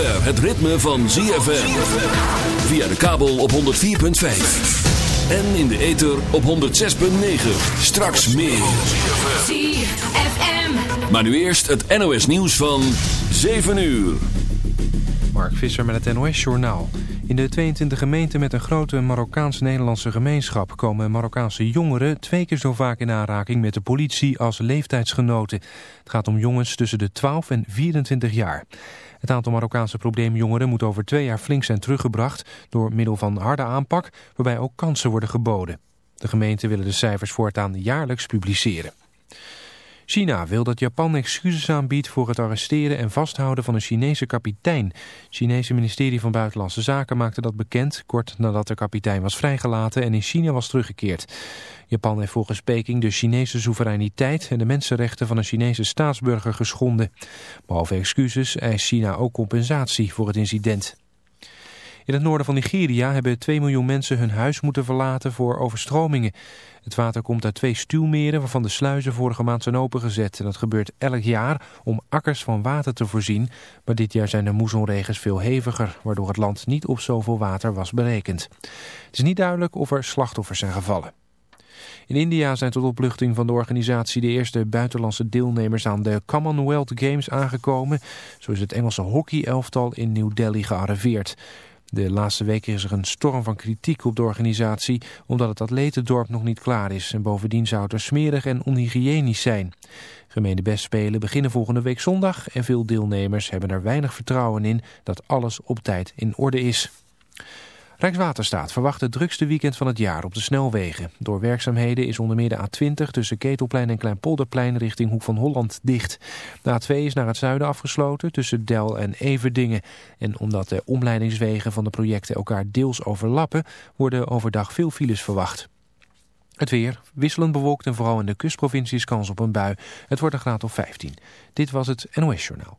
zover het ritme van ZFM. Via de kabel op 104.5. En in de ether op 106.9. Straks meer. ZFM. Maar nu eerst het NOS nieuws van 7 uur. Mark Visser met het NOS-journaal. In de 22 gemeenten met een grote Marokkaans-Nederlandse gemeenschap... komen Marokkaanse jongeren twee keer zo vaak in aanraking met de politie als leeftijdsgenoten. Het gaat om jongens tussen de 12 en 24 jaar. Het aantal Marokkaanse probleemjongeren moet over twee jaar flink zijn teruggebracht... door middel van harde aanpak, waarbij ook kansen worden geboden. De gemeenten willen de cijfers voortaan jaarlijks publiceren. China wil dat Japan excuses aanbiedt voor het arresteren en vasthouden van een Chinese kapitein. Het Chinese ministerie van Buitenlandse Zaken maakte dat bekend kort nadat de kapitein was vrijgelaten en in China was teruggekeerd. Japan heeft volgens Peking de Chinese soevereiniteit en de mensenrechten van een Chinese staatsburger geschonden. Behalve excuses eist China ook compensatie voor het incident. In het noorden van Nigeria hebben 2 miljoen mensen hun huis moeten verlaten voor overstromingen. Het water komt uit twee stuwmeren waarvan de sluizen vorige maand zijn opengezet. En dat gebeurt elk jaar om akkers van water te voorzien. Maar dit jaar zijn de moesonregens veel heviger, waardoor het land niet op zoveel water was berekend. Het is niet duidelijk of er slachtoffers zijn gevallen. In India zijn tot opluchting van de organisatie de eerste buitenlandse deelnemers aan de Commonwealth Games aangekomen. Zo is het Engelse hockey-elftal in New Delhi gearriveerd. De laatste weken is er een storm van kritiek op de organisatie... omdat het atletendorp nog niet klaar is. En bovendien zou het er smerig en onhygiënisch zijn. Gemeente Bestspelen beginnen volgende week zondag... en veel deelnemers hebben er weinig vertrouwen in... dat alles op tijd in orde is. Rijkswaterstaat verwacht het drukste weekend van het jaar op de snelwegen. Door werkzaamheden is onder meer de A20 tussen Ketelplein en Kleinpolderplein richting Hoek van Holland dicht. De A2 is naar het zuiden afgesloten tussen Del en Everdingen. En omdat de omleidingswegen van de projecten elkaar deels overlappen, worden overdag veel files verwacht. Het weer, wisselend bewolkt en vooral in de kustprovincies kans op een bui. Het wordt een graad of 15. Dit was het NOS Journaal.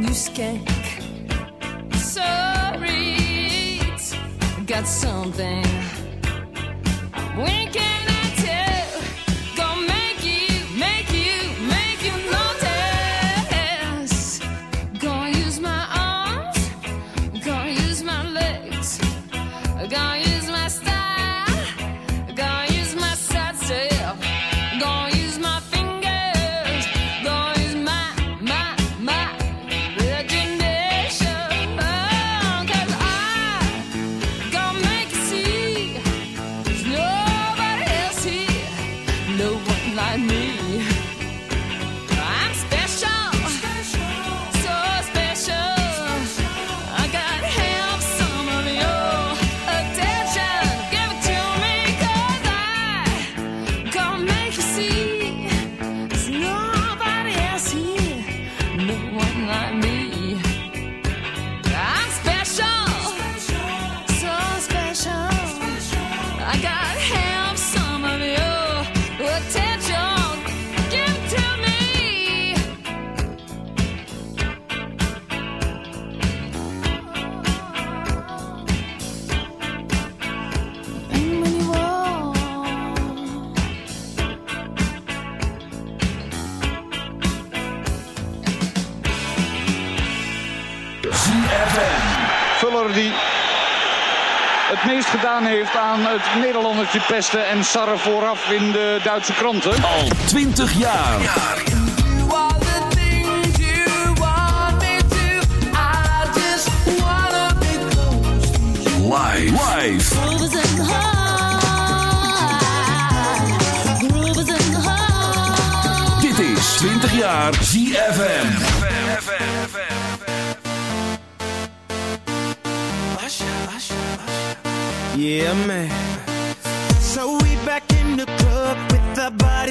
muskeg. Sorry, got something Andertje Pesten en Sarre vooraf in de Duitse kranten. Al 20 jaar. Live. Live. Dit is 20 jaar ZFM. Yeah, man.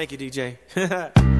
Thank you, DJ.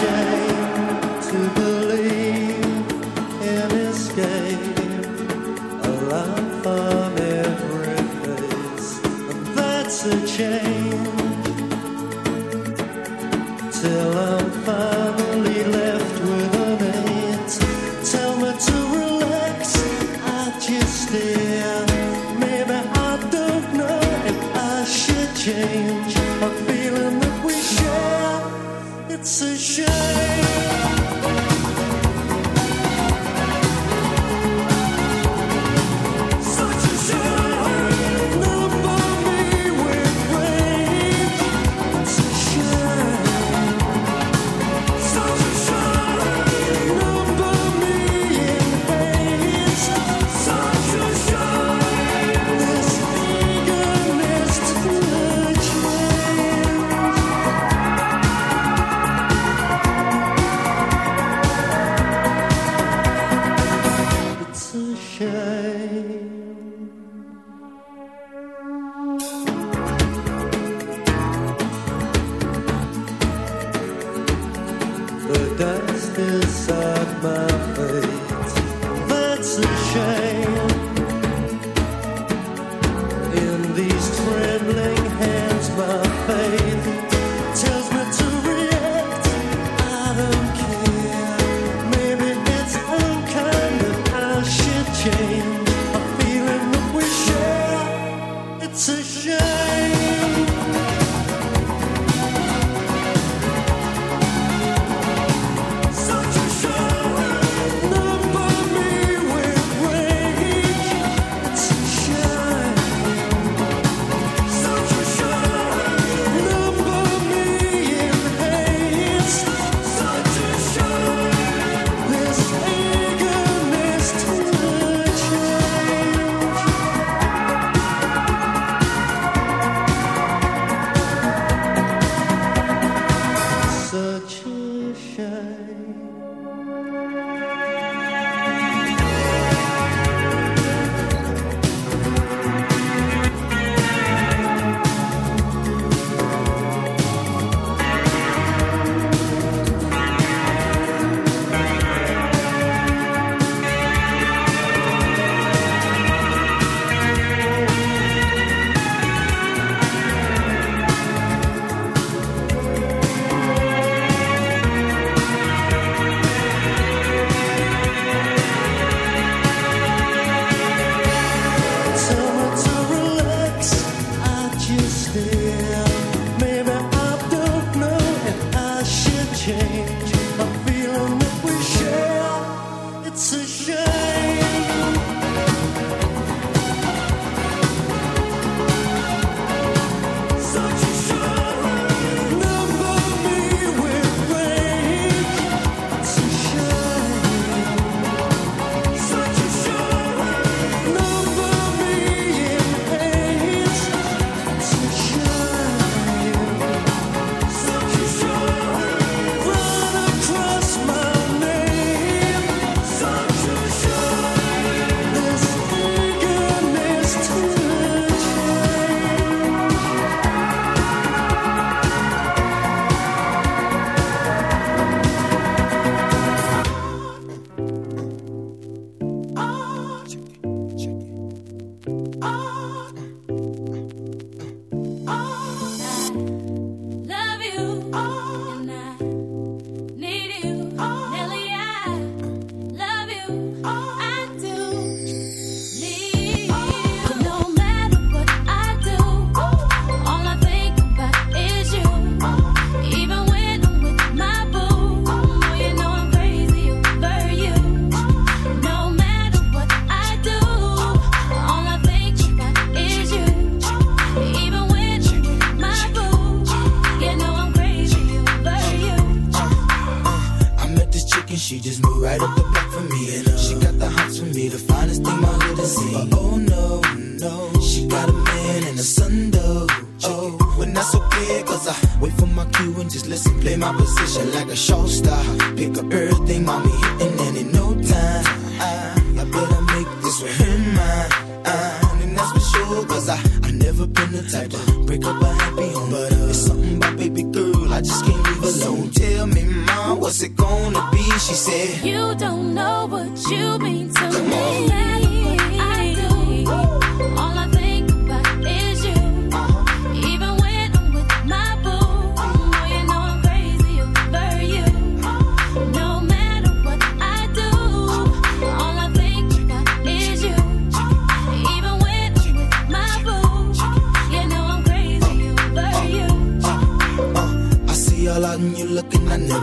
day.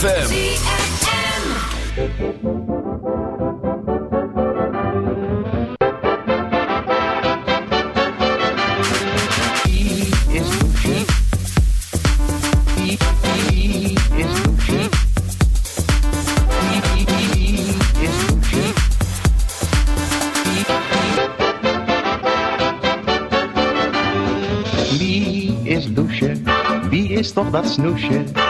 Wie Is douche, wie is toch dat snoesje?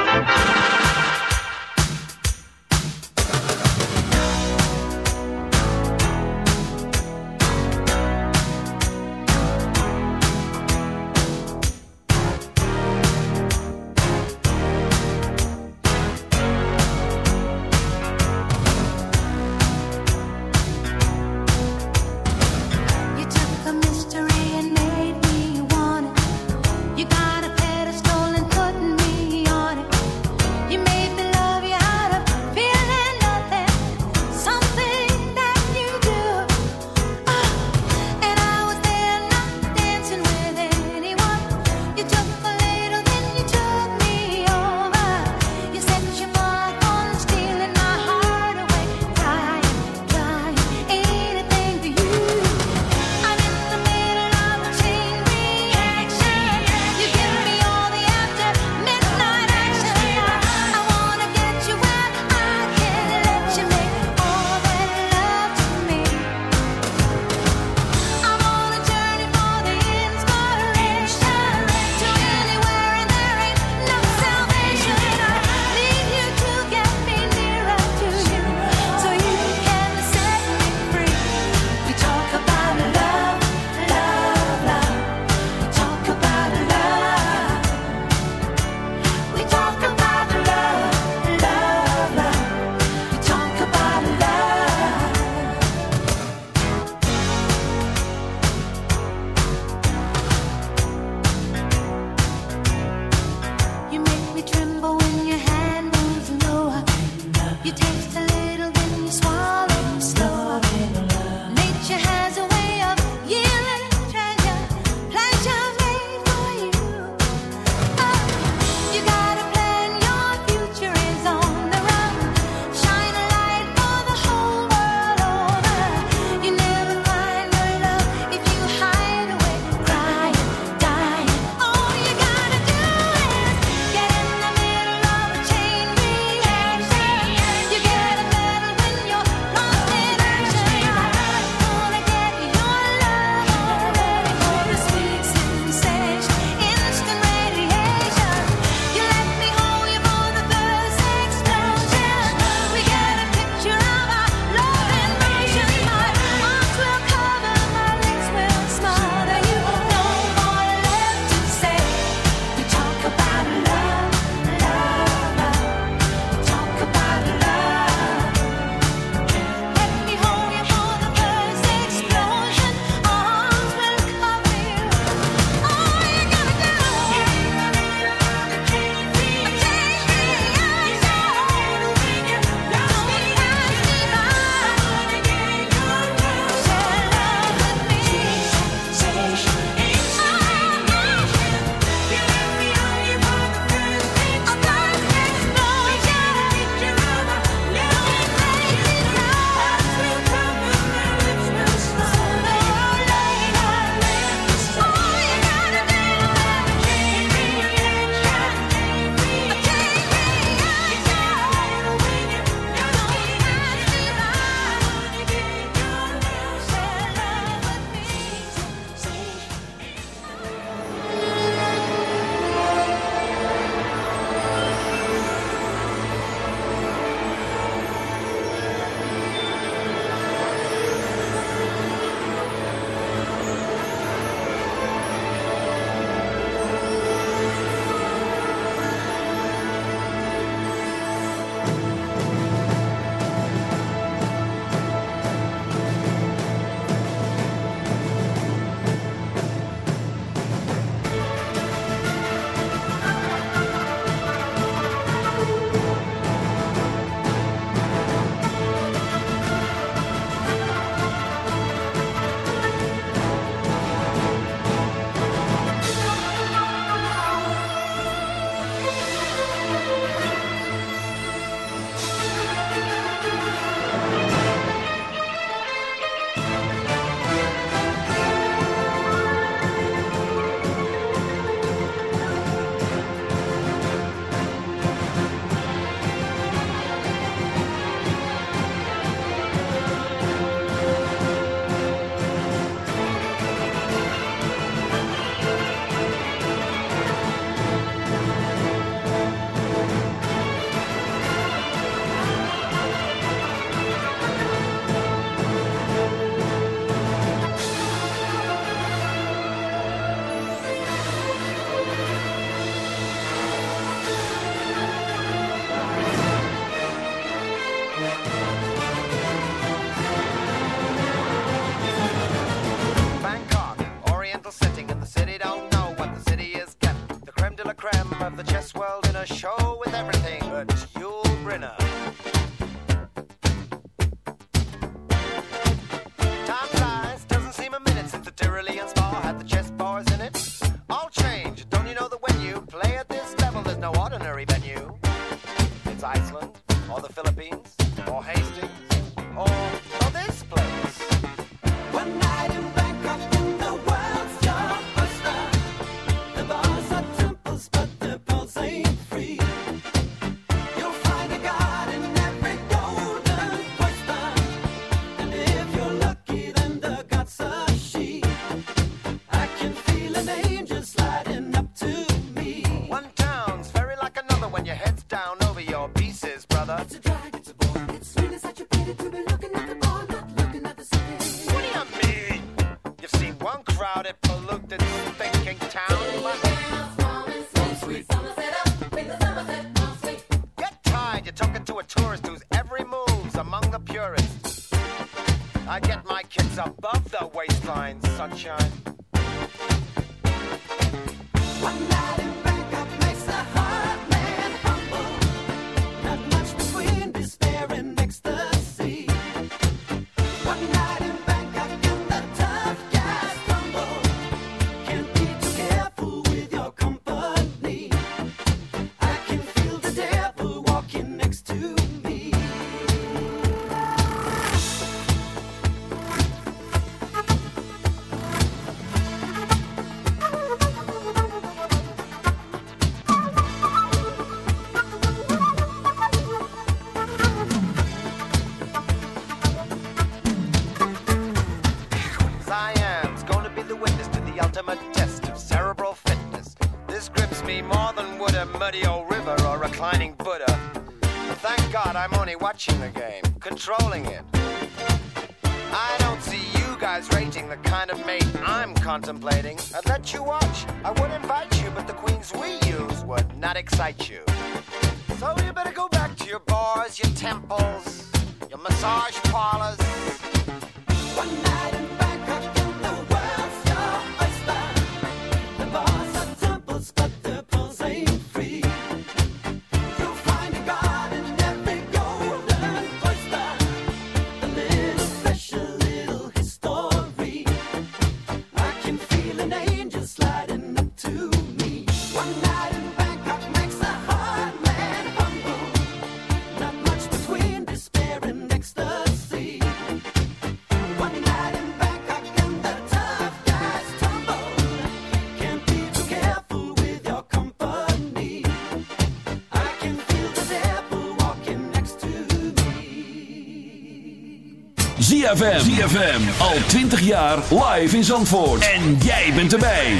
ZFM. ZFM. Al 20 jaar live in Zandvoort. En jij bent erbij.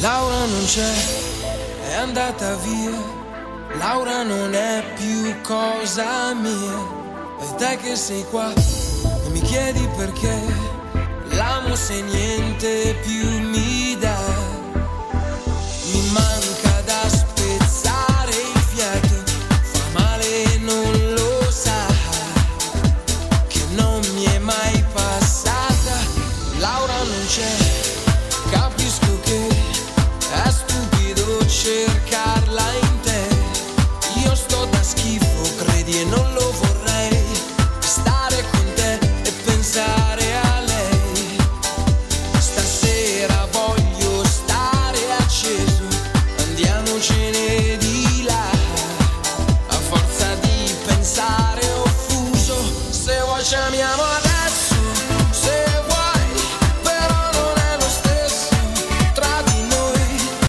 Laura non c'è, è andata via. Laura non è più cosa mia. E te che sei qua e mi chiedi perché. L'amo se niente più mia.